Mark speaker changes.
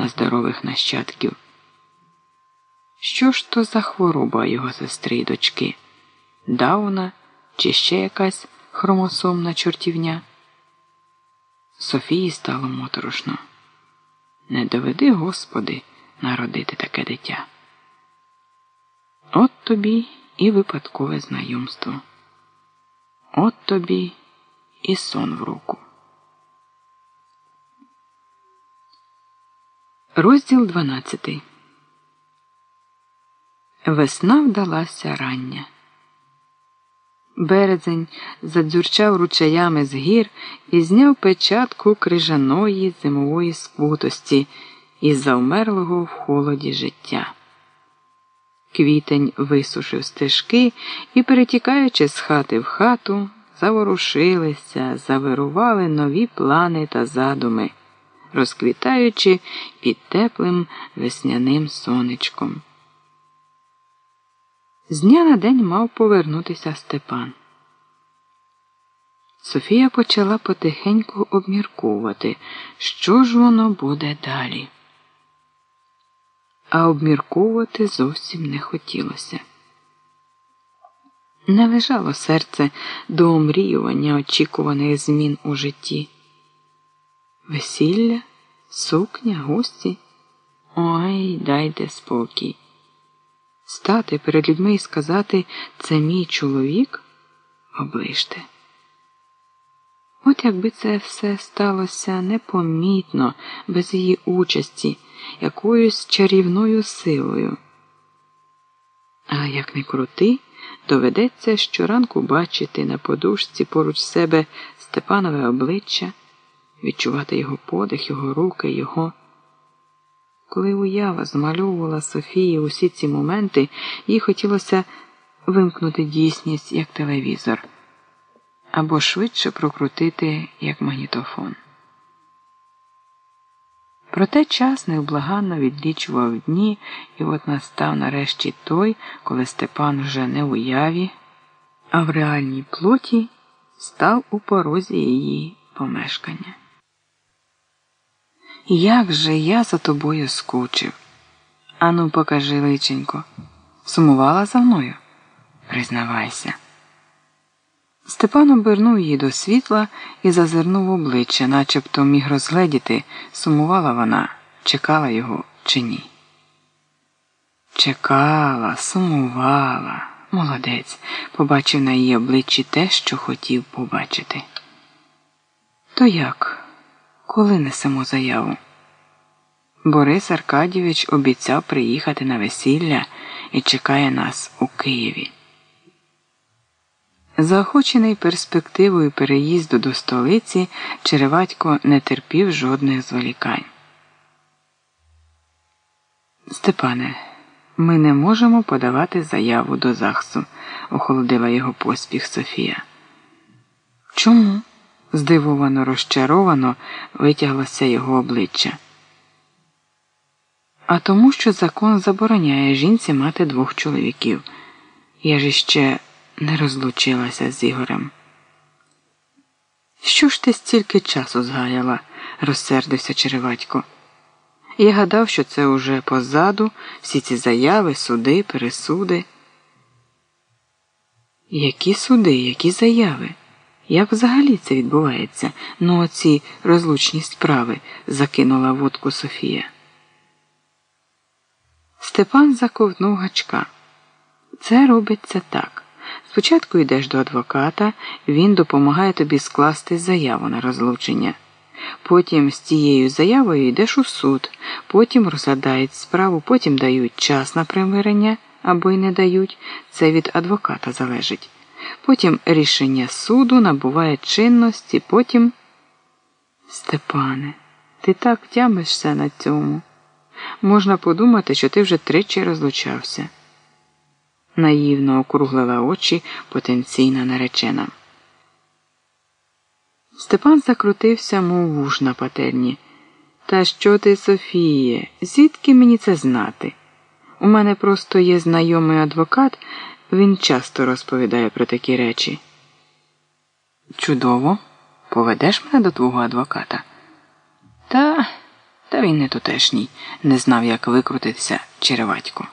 Speaker 1: на здорових нащадків. Що ж то за хвороба його сестри й дочки? Дауна чи ще якась хромосомна чортівня? Софії стало моторошно. Не доведи, Господи, народити таке дитя. От тобі і випадкове знайомство. От тобі і сон в руку. Розділ 12 Весна вдалася рання. Березень задзюрчав ручаями з гір і зняв печатку крижаної зимової скутості із завмерлого в холоді життя. Квітень висушив стежки і, перетікаючи з хати в хату, заворушилися, завирували нові плани та задуми, розквітаючи під теплим весняним сонечком. З дня на день мав повернутися Степан. Софія почала потихеньку обмірковувати, що ж воно буде далі. А обмірковувати зовсім не хотілося. Не лежало серце до омріювання очікуваних змін у житті. Весілля, сукня, гості. Ой, дайте спокій стати перед людьми і сказати це мій чоловік, оближте. От якби це все сталося непомітно, без її участі, якоюсь чарівною силою. А як не крути, доведеться щоранку бачити на подушці поруч себе Степанове обличчя, відчувати його подих, його руки, його. Коли уява змальовувала Софії усі ці моменти, їй хотілося вимкнути дійсність як телевізор або швидше прокрутити як магнітофон. Проте час невблаганно відлічував дні, і от настав нарешті той, коли Степан вже не в уяві, а в реальній плоті став у порозі її помешкання. Як же я за тобою скучив? Ану, покажи, личенько. Сумувала за мною? Признавайся. Степан обернув її до світла і зазирнув обличчя, начебто міг розгледіти, сумувала вона, чекала його чи ні. Чекала, сумувала. Молодець, побачив на її обличчі те, що хотів побачити. То як? Коли несемо заяву? Борис Аркадійович обіцяв приїхати на весілля і чекає нас у Києві. Заохочений перспективою переїзду до столиці, Череватько не терпів жодних зволікань. Степане, ми не можемо подавати заяву до ЗАГСу, охолодила його поспіх Софія. Чому? Здивовано розчаровано витяглося його обличчя. А тому, що закон забороняє жінці мати двох чоловіків. Я ж іще не розлучилася з Ігорем. Що ж ти стільки часу згаяла? розсердився Череватько. Я гадав, що це уже позаду всі ці заяви, суди, пересуди. Які суди, які заяви? Як взагалі це відбувається? Ну, оці розлучні справи, закинула водку Софія. Степан заковтнув гачка. Це робиться так. Спочатку йдеш до адвоката, він допомагає тобі скласти заяву на розлучення. Потім з тією заявою йдеш у суд, потім розглядають справу, потім дають час на примирення або й не дають. Це від адвоката залежить. Потім рішення суду набуває чинності, потім. Степане, ти так тямишся на цьому. Можна подумати, що ти вже тричі розлучався. Наївно округлила очі потенційна наречена. Степан закрутився, мов вуш на пательні. Та що ти, Софіє, звідки мені це знати? У мене просто є знайомий адвокат, він часто розповідає про такі речі. Чудово, поведеш мене до твого адвоката? Та Та він не тутешній, не знав, як викрутитися череватько.